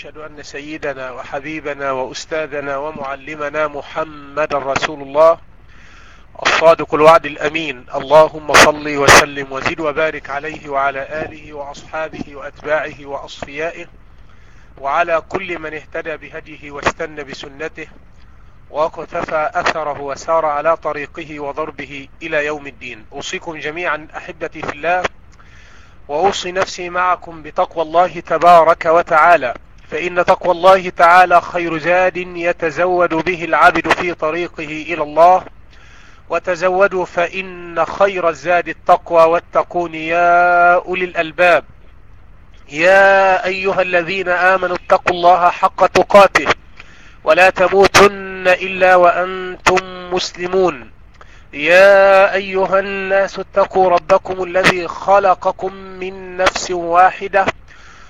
وأشهد أن سيدنا وحبيبنا وأستاذنا ومعلمنا محمد رسول الله الصادق الوعد الأمين. اللهم صل وسلم وزد وبارك عليه وعلى آله وأصحابه وأتباعه وأصفيائه وعلى كل من اهتدى بهديه واستنى بسنته وقتفى أثره وسار على طريقه وضربه إلى يوم الدين. أوصيكم جميعا أحبتي في الله وأوصي نفسي معكم بتقوى الله تبارك وتعالى. فإن تقوى الله تعالى خير زاد يتزود به العبد في طريقه إلى الله. وتزودوا فإن خير الزاد التقوى واتقون يا أولي الألباب. يا أيها الذين آمنوا اتقوا الله حق تقاته ولا تموتن إلا وأنتم مسلمون. يا أيها الناس اتقوا ربكم الذي خلقكم من نفس واحدة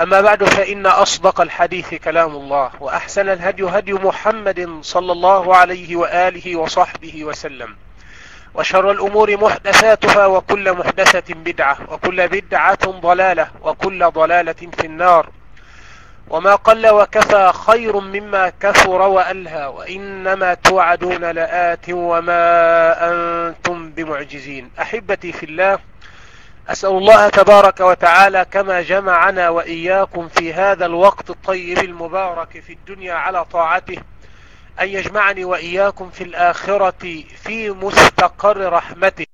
أما بعد فإن أصدق الحديث كلام الله وأحسن الهدي هدي محمد صلى الله عليه وآله وصحبه وسلم وشر الأمور محدثاتها وكل محدثة بدعة وكل بدعة ضلالة وكل ضلالة في النار وما قل وكفى خير مما كثر وألهى وإنما توعدون لآت وما أنتم بمعجزين أحبتي في الله أسأل الله تبارك وتعالى كما جمعنا وإياكم في هذا الوقت الطيب المبارك في الدنيا على طاعته أن يجمعني وإياكم في الآخرة في مستقر رحمته.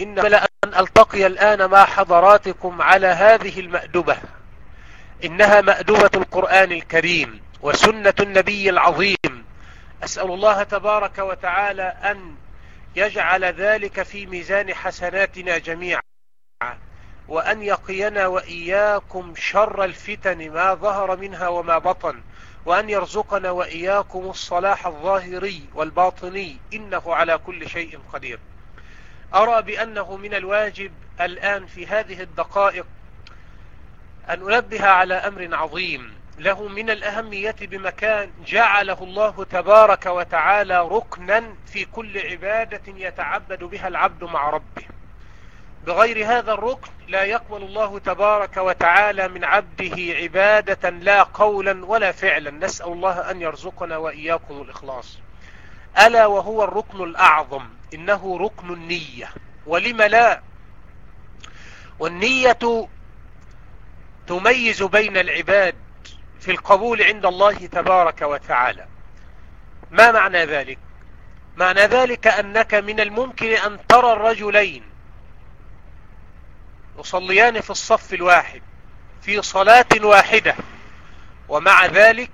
إن أن ألتقي الآن مع حضراتكم على هذه المأدبة. إنها مأدبة القرآن الكريم وسنة النبي العظيم. أسأل الله تبارك وتعالى أن يجعل ذلك في ميزان حسناتنا جميعا وأن يقينا وإياكم شر الفتن ما ظهر منها وما بطن وأن يرزقنا وإياكم الصلاح الظاهري والباطني إنه على كل شيء قدير. أرى بأنه من الواجب الآن في هذه الدقائق أن أنبه على أمر عظيم. له من الأهمية بمكان جعله الله تبارك وتعالى ركنا في كل عبادة يتعبد بها العبد مع ربه. بغير هذا الركن لا يقبل الله تبارك وتعالى من عبده عبادة لا قولا ولا فعلا. نسأل الله أن يرزقنا وإياكم الإخلاص. ألا وهو الركن الأعظم. إنه ركن النية. ولم لا؟ والنية تميز بين العباد. في القبول عند الله تبارك وتعالى. ما معنى ذلك؟ معنى ذلك أنك من الممكن أن ترى الرجلين يصليان في الصف الواحد في صلاة واحدة ومع ذلك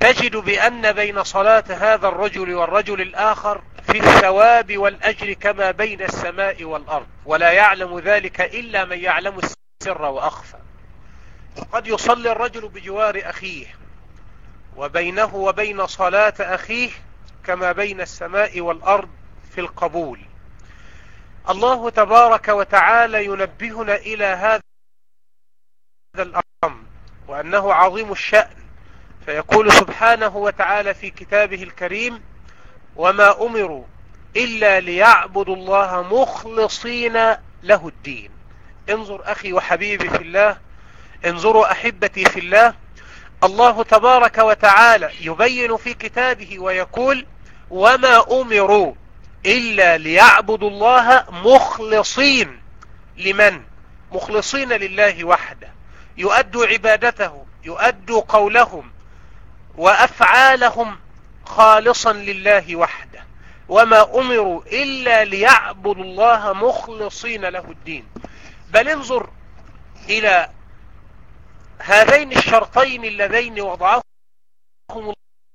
تجد بأن بين صلاة هذا الرجل والرجل الآخر في الثواب والأجر كما بين السماء والأرض ولا يعلم ذلك إلا من يعلم السر وأخفى. قد يصلي الرجل بجوار أخيه وبينه وبين صلاة أخيه كما بين السماء والأرض في القبول. الله تبارك وتعالى ينبهنا إلى هذا الأمر وأنه عظيم الشأن. فيقول سبحانه وتعالى في كتابه الكريم وما أمروا إلا ليعبدوا الله مخلصين له الدين. انظر أخي وحبيبي في الله انظروا أحبتي في الله الله تبارك وتعالى يبين في كتابه ويقول وما أمروا إلا ليعبدوا الله مخلصين. لمن؟ مخلصين لله وحده. يؤدوا عبادته يؤدوا قولهم وأفعالهم خالصا لله وحده. وما أمروا إلا ليعبدوا الله مخلصين له الدين. بل انظر إلى هذين الشرطين اللذين وضعهم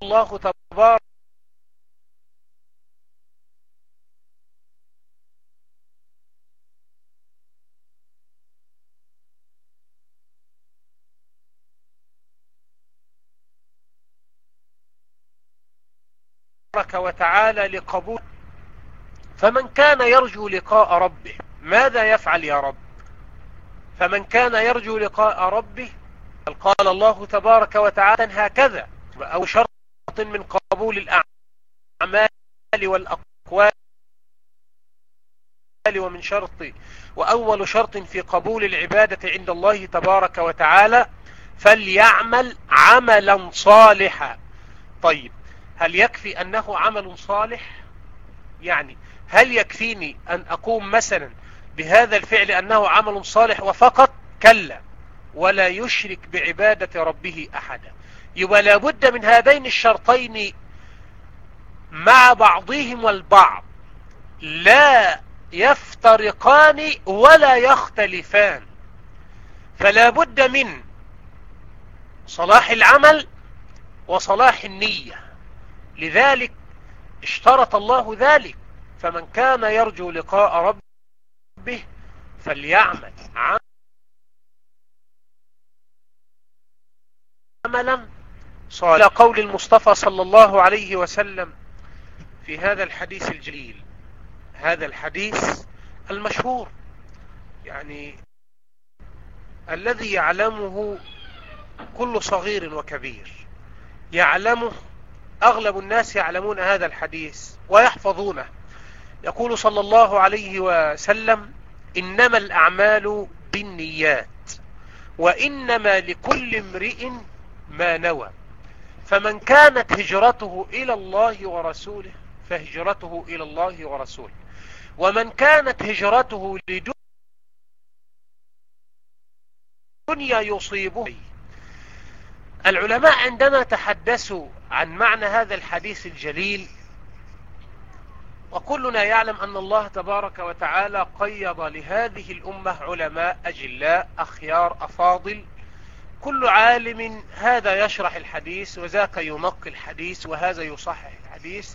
الله تبارك وتعالى لقبول. فمن كان يرجو لقاء ربه ماذا يفعل يا رب؟ فمن كان يرجو لقاء ربه قال الله تبارك وتعالى هكذا أو شرط من قبول الأعمال والأقوال ومن شرط وأول شرط في قبول العبادة عند الله تبارك وتعالى فليعمل عملا صالحا. طيب هل يكفي أنه عمل صالح؟ يعني هل يكفيني أن أقوم مثلا بهذا الفعل أنه عمل صالح وفقط؟ كلا. ولا يشرك بعبادة ربه أحدا. يبقى لابد من هذين الشرطين مع بعضهم البعض. لا يفترقان ولا يختلفان. فلا بد من صلاح العمل وصلاح النية. لذلك اشترط الله ذلك. فمن كان يرجو لقاء ربه فليعمل. عملا صالح قول المصطفى صلى الله عليه وسلم في هذا الحديث الجليل. هذا الحديث المشهور. يعني الذي يعلمه كل صغير وكبير. يعلمه أغلب الناس يعلمون هذا الحديث ويحفظونه. يقول صلى الله عليه وسلم إنما الأعمال بالنيات وإنما لكل امرئ ما نوى. فمن كانت هجرته إلى الله ورسوله فهجرته إلى الله ورسوله. ومن كانت هجرته لدنيا يصيبه. العلماء عندما تحدثوا عن معنى هذا الحديث الجليل وكلنا يعلم أن الله تبارك وتعالى قيض لهذه الأمة علماء أجلاء أخيار أفاضل كل عالم هذا يشرح الحديث وذاك ينقي الحديث وهذا يصحح الحديث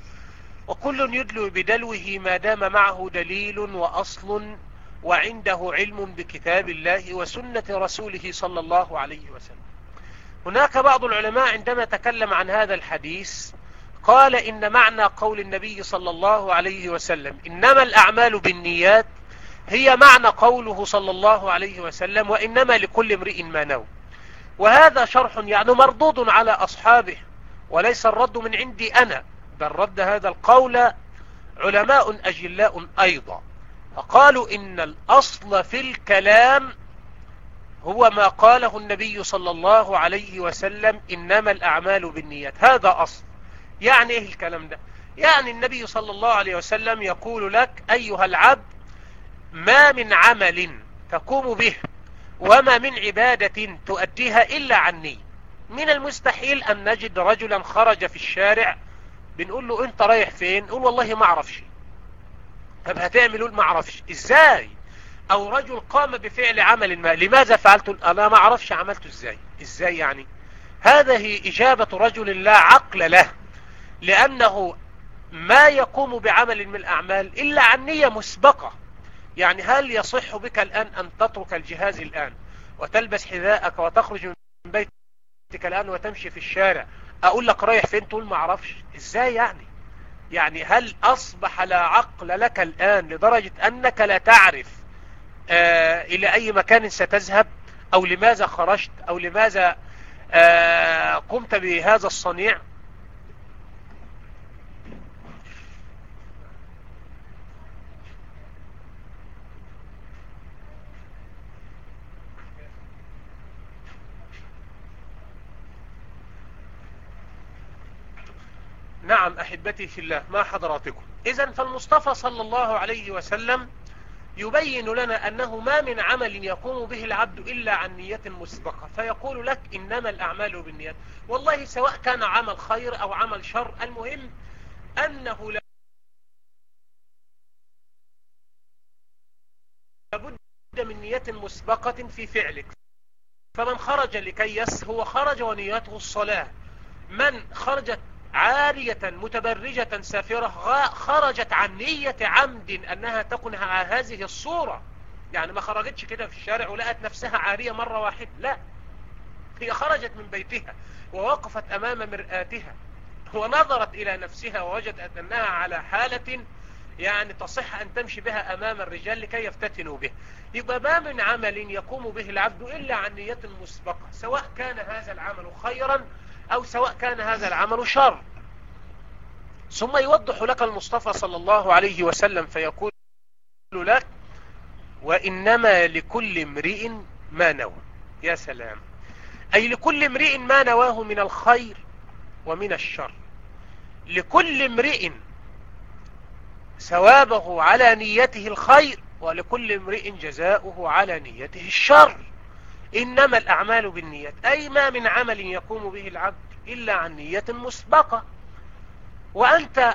وكل يدلو بدلوه ما دام معه دليل وأصل وعنده علم بكتاب الله وسنة رسوله صلى الله عليه وسلم. هناك بعض العلماء عندما تكلم عن هذا الحديث قال إن معنى قول النبي صلى الله عليه وسلم إنما الأعمال بالنيات هي معنى قوله صلى الله عليه وسلم وإنما لكل امرئ ما نوى. وهذا شرح يعني مردود على أصحابه وليس الرد من عندي أنا بل رد هذا القول علماء أجلاء أيضا. فقالوا إن الأصل في الكلام هو ما قاله النبي صلى الله عليه وسلم إنما الأعمال بالنيات. هذا أصل. يعني إيه الكلام ده؟ يعني النبي صلى الله عليه وسلم يقول لك أيها العبد ما من عمل تقوم به وما من عبادة تؤديها إلا عني. من المستحيل أن نجد رجلا خرج في الشارع بنقول له أنت رايح فين؟ قول والله ما أعرفش. طب هتعمل؟ ما أعرفش. إزاي؟ أو رجل قام بفعل عمل ما لماذا فعلت؟ أنا ما أعرفش عملته إزاي. إزاي يعني؟ هذه إجابة رجل لا عقل له لأنه ما يقوم بعمل من الأعمال إلا عن نية مسبقة. يعني هل يصح بك الآن أن تترك الجهاز الآن وتلبس حذاءك وتخرج من بيتك الآن وتمشي في الشارع؟ أقول لك رايح فين تقول ما أعرفش. إزاي يعني؟ يعني هل أصبح لا عقل لك الآن لدرجة أنك لا تعرف آه إلى أي مكان ستذهب؟ أو لماذا خرجت؟ أو لماذا آه قمت بهذا الصنيع؟ نعم أحبتي في الله ما حضراتكم. إذا فالمصطفى صلى الله عليه وسلم يبين لنا أنه ما من عمل يقوم به العبد إلا عن نية مسبقة فيقول لك إنما الأعمال بالنيات. والله سواء كان عمل خير أو عمل شر المهم أنه لابد من نية مسبقة في فعلك. فمن خرج لكي يس هو خرج ونيته الصلاة. من خرجت عارية متبرجة سافرة خرجت عن نية عمد أنها تكون هذه الصورة. يعني ما خرجتش كده في الشارع ولقت نفسها عارية مرة واحدة لا. هي خرجت من بيتها ووقفت أمام مرآتها. ونظرت إلى نفسها ووجدت أنها على حالة يعني تصح أن تمشي بها أمام الرجال لكي يفتتنوا به. يبقى ما من عمل يقوم به العبد إلا عن نية مسبقة. سواء كان هذا العمل خيرا أو سواء كان هذا العمل شر. ثم يوضح لك المصطفى صلى الله عليه وسلم فيقول لك وإنما لكل امرئ ما نوى. يا سلام. أي لكل امرئ ما نواه من الخير ومن الشر. لكل امرئ ثوابه على نيته الخير ولكل امرئ جزاؤه على نيته الشر. إنما الأعمال بالنيات. أي ما من عمل يقوم به العبد إلا عن نية مسبقة. وأنت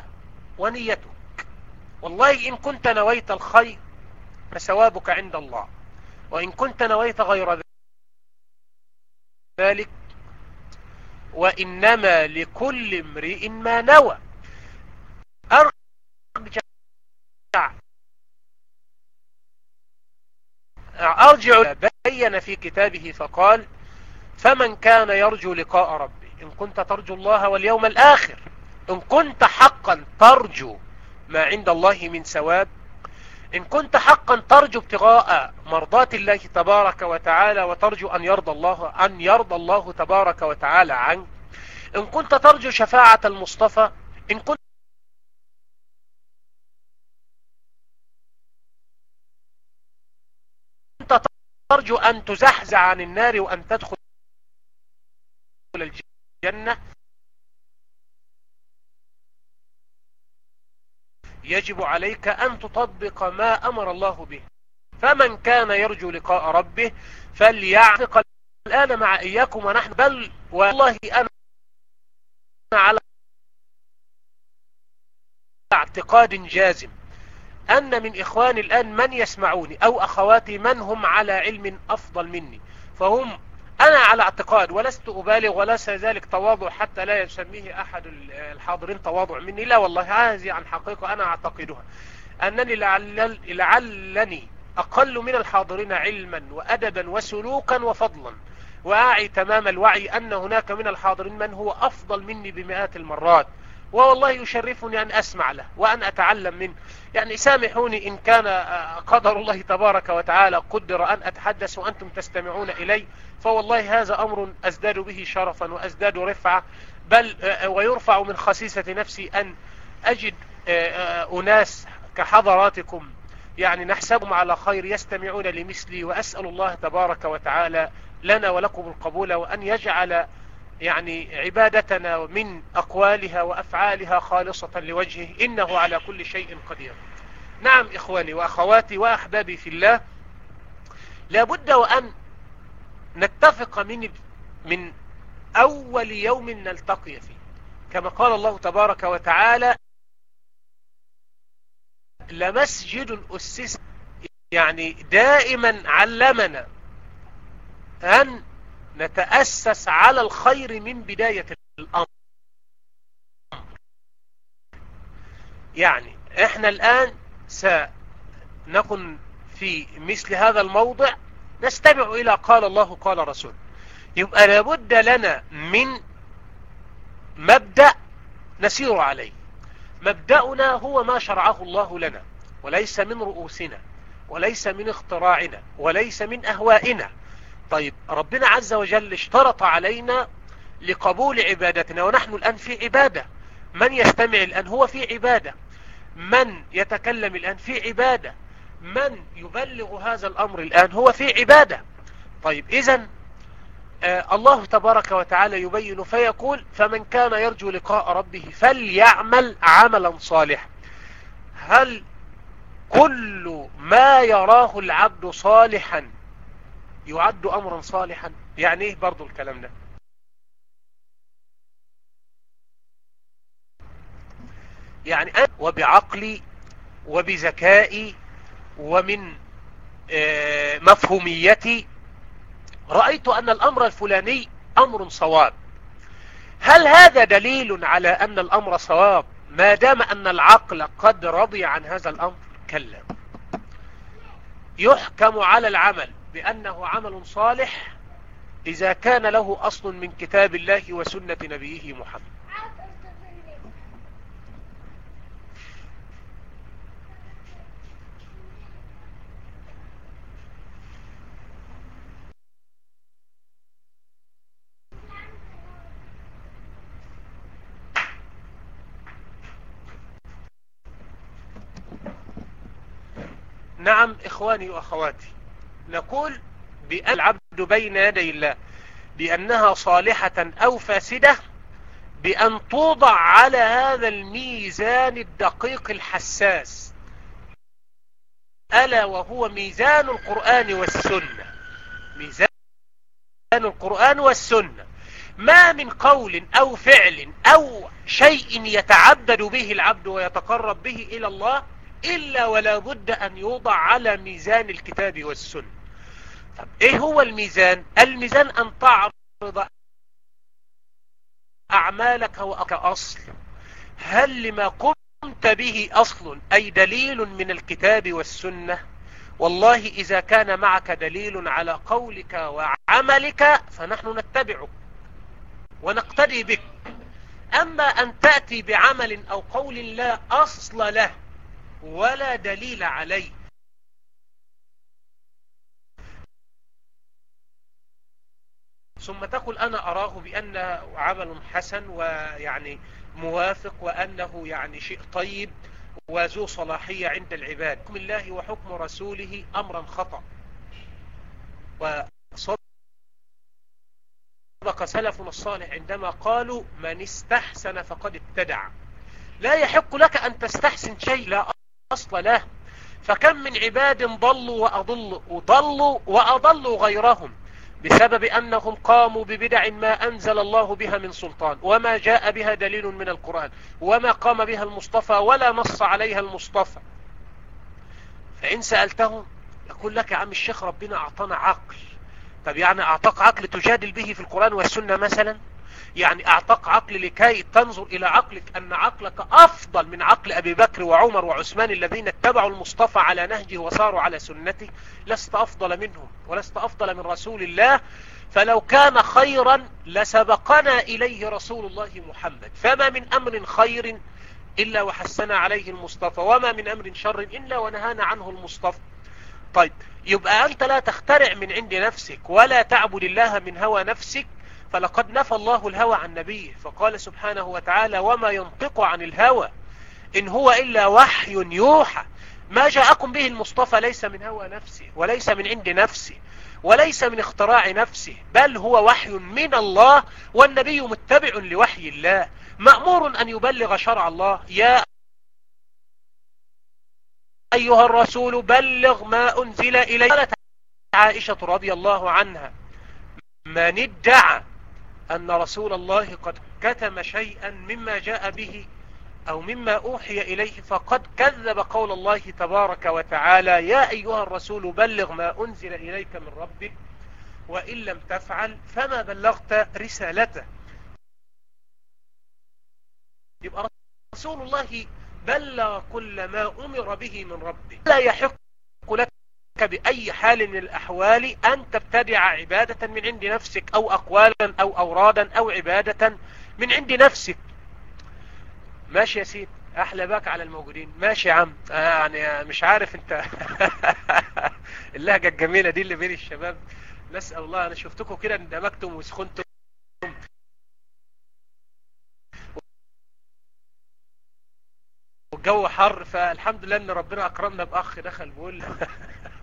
ونيتك. والله إن كنت نويت الخير فثوابك عند الله. وإن كنت نويت غير ذلك وإنما لكل امرئ ما نوى. أرجع أرجع بين في كتابه فقال فمن كان يرجو لقاء ربه إن كنت ترجو الله واليوم الآخر إن كنت حقا ترجو ما عند الله من ثواب إن كنت حقا ترجو ابتغاء مرضات الله تبارك وتعالى وترجو أن يرضى الله أن يرضى الله تبارك وتعالى عنك إن كنت ترجو شفاعة المصطفى إن كنت ترجو أن تزحزع عن النار وأن تدخل الجنة. يجب عليك أن تطبق ما أمر الله به. فمن كان يرجو لقاء ربه فليعتق الآن مع إياكم ونحن. بل والله أنا على اعتقاد جازم. أن من إخواني الآن من يسمعوني أو أخواتي من هم على علم أفضل مني فهم أنا على اعتقاد ولست أبالغ وليس ذلك تواضع حتى لا يسميه أحد الحاضرين تواضع مني. لا والله هذه عن حقيقة أنا أعتقدها. أنني لعل لعلني أقل من الحاضرين علما وأدبا وسلوكا وفضلا وأعي تمام الوعي أن هناك من الحاضرين من هو أفضل مني بمئات المرات. والله يشرفني أن أسمع له وأن أتعلم منه. يعني سامحوني إن كان قدر الله تبارك وتعالى قدر أن أتحدث وأنتم تستمعون إلي فوالله هذا أمر أزداد به شرفا وأزداد رفعة بل ويرفع من خسيسة نفسي أن أجد أناس كحضراتكم. يعني نحسبهم على خير يستمعون لمثلي وأسأل الله تبارك وتعالى لنا ولكم القبول وأن يجعل يعني عبادتنا من أقوالها وأفعالها خالصة لوجهه إنه على كل شيء قدير. نعم إخواني وأخواتي وأحبابي في الله لابد وأن نتفق من من أول يوم نلتقي فيه. كما قال الله تبارك وتعالى لمسجد أسس يعني دائما علمنا أن نتأسس على الخير من بداية الأمر. يعني إحنا الآن سنكون في مثل هذا الموضع نستمع إلى قال الله قال رسول. يبقى لابد لنا من مبدأ نسير عليه. مبدأنا هو ما شرعه الله لنا وليس من رؤوسنا وليس من اختراعنا وليس من أهوائنا. طيب ربنا عز وجل اشترط علينا لقبول عبادتنا ونحن الآن في عبادة. من يستمع الآن؟ هو في عبادة. من يتكلم الآن؟ في عبادة. من يبلغ هذا الأمر الآن؟ هو في عبادة. طيب إذا آه الله تبارك وتعالى يبين فيقول فمن كان يرجو لقاء ربه فليعمل عملا صالحا هل كل ما يراه العبد صالحا يعد امرا صالحا. يعني إيه برضو الكلام ده؟ يعني أنا وبعقلي وبذكائي ومن مفهوميتي رأيت أن الأمر الفلاني أمر صواب. هل هذا دليل على أن الأمر صواب؟ ما دام أن العقل قد رضي عن هذا الأمر كلا. يحكم على العمل. بأنه عمل صالح إذا كان له أصل من كتاب الله وسنة نبيه محمد. نعم إخواني وأخواتي نقول بأن العبد بين يدي الله بأنها صالحة أو فاسدة بأن توضع على هذا الميزان الدقيق الحساس. ألا وهو ميزان القرآن والسنة. ميزان القرآن والسنة. ما من قول أو فعل أو شيء يتعبد به العبد ويتقرب به إلى الله إلا ولا بد أن يوضع على ميزان الكتاب والسنة. طب إيه هو الميزان؟ الميزان أن تعرض أعمالك وأصل. هل لما قمت به أصل أي دليل من الكتاب والسنة؟ والله إذا كان معك دليل على قولك وعملك فنحن نتبعك ونقتدي بك. أما أن تأتي بعمل أو قول لا أصل له ولا دليل عليه ثم تقول أنا أراه بأنه عمل حسن ويعني موافق وأنه يعني شيء طيب وذو صلاحية عند العباد. حكم الله وحكم رسوله أمرا خطأ. وصدق سلفنا الصالح عندما قالوا من استحسن فقد ابتدع. لا يحق لك أن تستحسن شيء لا أصل له. فكم من عباد ضلوا وأضلوا وضلوا وأضلوا غيرهم. بسبب أنهم قاموا ببدع ما أنزل الله بها من سلطان وما جاء بها دليل من القرآن وما قام بها المصطفى ولا نص عليها المصطفى. فإن سألتهم يقول لك يا عم الشيخ ربنا أعطانا عقل. طب يعني أعطاك عقل تجادل به في القرآن والسنة مثلا؟ يعني أعطاك عقل لكي تنظر إلى عقلك أن عقلك أفضل من عقل أبي بكر وعمر وعثمان الذين اتبعوا المصطفى على نهجه وصاروا على سنته لست أفضل منهم ولست أفضل من رسول الله فلو كان خيرا لسبقنا إليه رسول الله محمد. فما من أمر خير إلا وحسنا عليه المصطفى وما من أمر شر إلا ونهانا عنه المصطفى. طيب يبقى أنت لا تخترع من عند نفسك ولا تعبد الله من هوى نفسك فلقد نفى الله الهوى عن نبيه فقال سبحانه وتعالى وما ينطق عن الهوى إن هو إلا وحي يوحى. ما جاءكم به المصطفى ليس من هوى نفسه وليس من عند نفسه وليس من اختراع نفسه بل هو وحي من الله والنبي متبع لوحي الله. مأمور أن يبلغ شرع الله. يا أيها الرسول بلغ ما أنزل إليه قالت عائشة رضي الله عنها من ادعى أن رسول الله قد كتم شيئا مما جاء به أو مما أوحي إليه فقد كذب قول الله تبارك وتعالى يا أيها الرسول بلغ ما أنزل إليك من ربك وإن لم تفعل فما بلغت رسالته. يبقى رسول الله بلغ كل ما أمر به من ربه. لا يحق لك بأي حال من الأحوال أن تبتدع عبادة من عند نفسك أو أقوالا أو أورادا أو عبادة من عند نفسك. ماشي يا سيد أحلى باك على الموجودين. ماشي يا عم. آه يعني مش عارف أنت. اللهجة الجميلة دي اللي بين الشباب. نسأل الله أنا شفتكم كده اندمجتم وسخنتم. والجو حر فالحمد لله إن ربنا أكرمنا بأخ دخل بيقول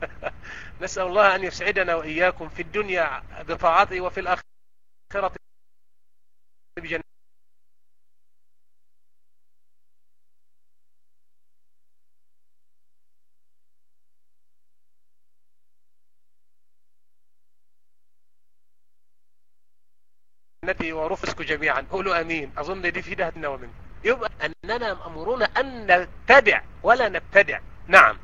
نسأل الله أن يسعدنا وإياكم في الدنيا بطاعته وفي الآخرة بجنة ورفسك جميعا. قولوا آمين. أظن دي في دهتنا ومنكم يبقى أننا مأمورون أن نتبع ولا نبتدع نعم.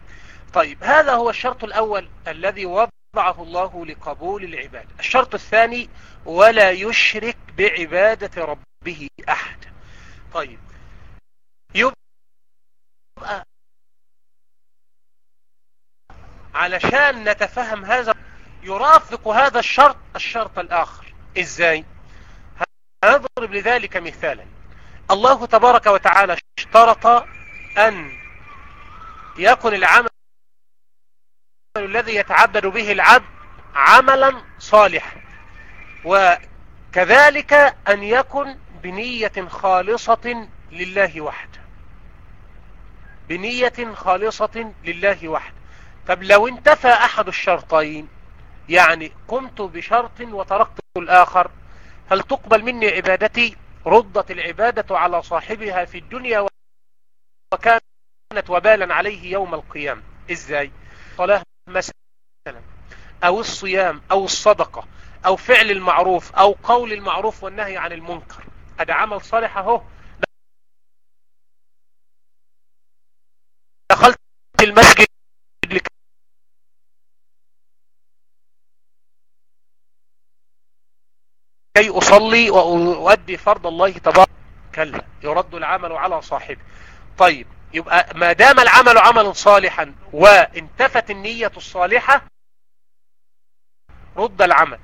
طيب هذا هو الشرط الأول الذي وضعه الله لقبول العبادة الشرط الثاني ولا يشرك بعبادة ربه أحد. طيب. يبقى علشان نتفهم هذا يرافق هذا الشرط الشرط الآخر. إزاي؟ هنضرب لذلك مثالا. الله تبارك وتعالى اشترط أن يكون العمل الذي يتعبد به العبد عملا صالحا وكذلك أن يكن بنية خالصة لله وحده. بنية خالصة لله وحده. طب لو انتفى أحد الشرطين يعني قمت بشرط وتركت الآخر هل تقبل مني عبادتي؟ ردت العبادة على صاحبها في الدنيا وكانت وبالا عليه يوم القيامة. إزاي؟ صلاة مثلا أو الصيام أو الصدقة أو فعل المعروف أو قول المعروف والنهي عن المنكر. هذا عمل صالح أهو. دخلت المسجد كي أصلي وأؤدي فرض الله تبارك كلا يرد العمل على صاحبه. طيب يبقى ما دام العمل عملا صالحا وانتفت النية الصالحة رد العمل.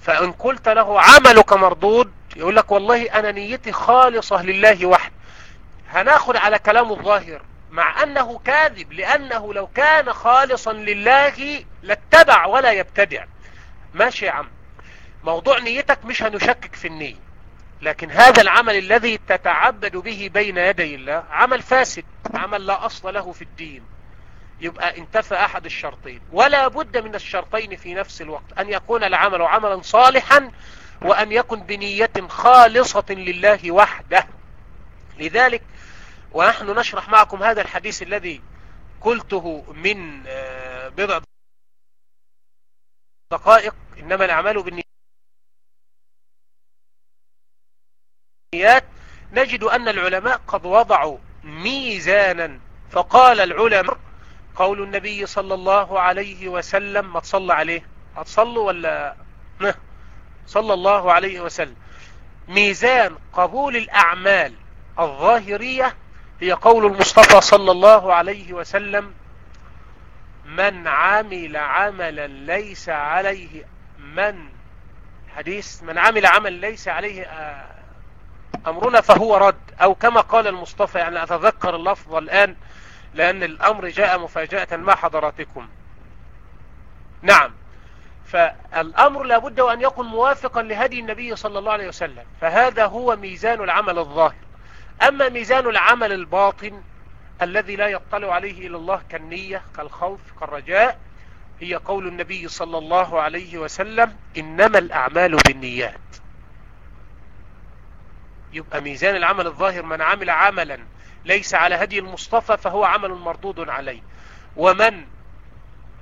فإن قلت له عملك مردود يقول لك والله أنا نيتي خالصة لله وحده. هناخد على كلام الظاهر. مع أنه كاذب لأنه لو كان خالصا لله لاتبع ولا يبتدع. ماشي يا عم. موضوع نيتك مش هنشكك في النية لكن هذا العمل الذي تتعبد به بين يدي الله عمل فاسد عمل لا أصل له في الدين يبقى انتفى أحد الشرطين. ولا بد من الشرطين في نفس الوقت أن يكون العمل عملا صالحا وأن يكن بنية خالصة لله وحده. لذلك ونحن نشرح معكم هذا الحديث الذي قلته من بضع دقائق. إنما الأعمال بالنيات نجد أن العلماء قد وضعوا ميزانا. فقال العلماء قول النبي صلى الله عليه وسلم ما تصلى عليه؟ هتصلوا ولا؟ نه صلى الله عليه وسلم. ميزان قبول الأعمال الظاهرية هي قول المصطفى صلى الله عليه وسلم من عمل عملا ليس عليه من؟ حديث من عمل عمل ليس عليه أمرنا فهو رد. أو كما قال المصطفى يعني أتذكر اللفظ الآن لأن الأمر جاء مفاجأة مع حضراتكم. نعم. فالأمر لابد أن يكون موافقا لهدي النبي صلى الله عليه وسلم. فهذا هو ميزان العمل الظاهر. أما ميزان العمل الباطن الذي لا يطلع عليه إلى الله كالنية كالخوف كالرجاء هي قول النبي صلى الله عليه وسلم إنما الأعمال بالنيات. يبقى ميزان العمل الظاهر من عمل عملا ليس على هدي المصطفى فهو عمل مردود عليه. ومن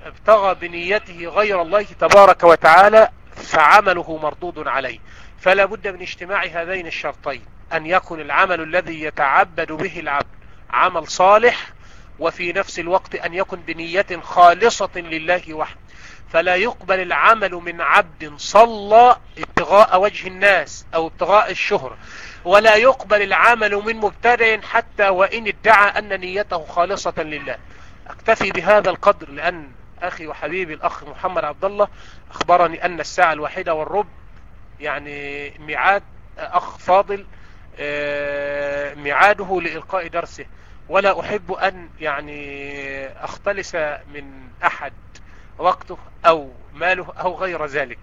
ابتغى بنيته غير الله تبارك وتعالى فعمله مردود عليه. فلا بد من اجتماع هذين الشرطين أن يكون العمل الذي يتعبد به العبد عمل صالح وفي نفس الوقت أن يكن بنية خالصة لله وحده. فلا يقبل العمل من عبد صلى ابتغاء وجه الناس أو ابتغاء الشهر ولا يقبل العمل من مبتدع حتى وإن ادعى أن نيته خالصة لله. أكتفي بهذا القدر لأن أخي وحبيبي الأخ محمد عبد الله أخبرني أن الساعة الواحدة والرب يعني ميعاد أخ فاضل ميعاده لإلقاء درسه. ولا أحب أن يعني أختلس من أحد وقته أو ماله أو غير ذلك.